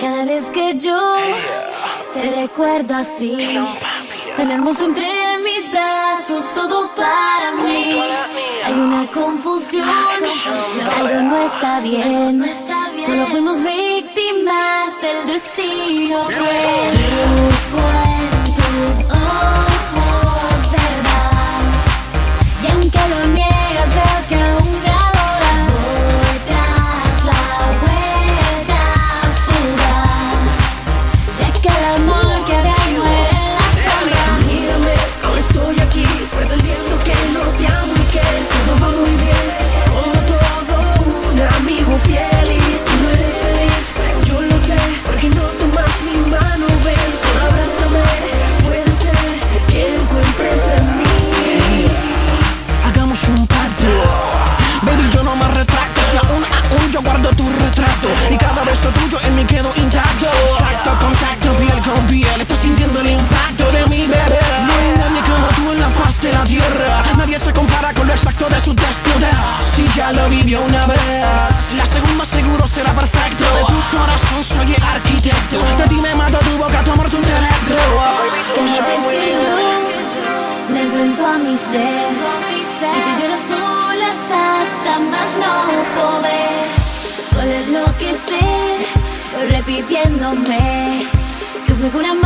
Cada vez que yo te recuerdo así, tenemos entre mis brazos todo para mí. Hay una confusión, algo no está bien, solo fuimos víctimas del destino. Busco en tus ojos. lo vivió una vez. La segunda seguro será perfecto. De tu corazón soy el arquitecto. De ti me mato tu boca, tu amor, tu intelecto. Cada vez que yo me enfrento a mi ser. Y que lloro sola hasta más no poder Suele enloquecer repitiéndome Que es mejor amar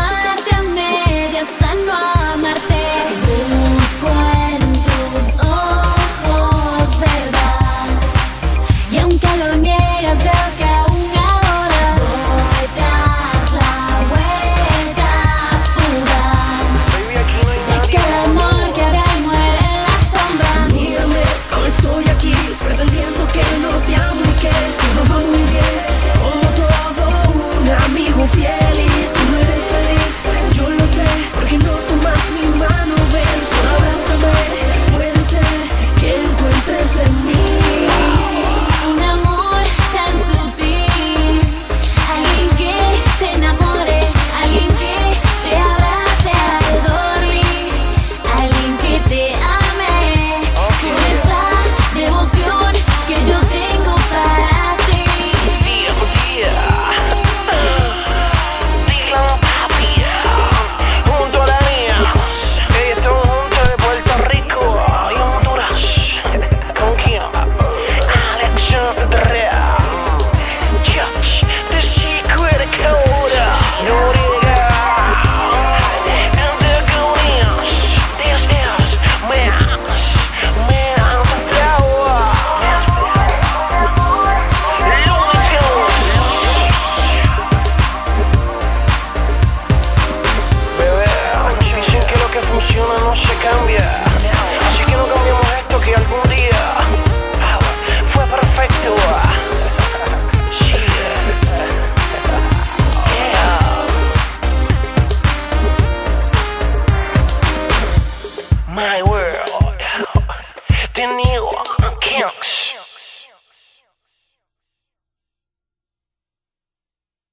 York Kinks.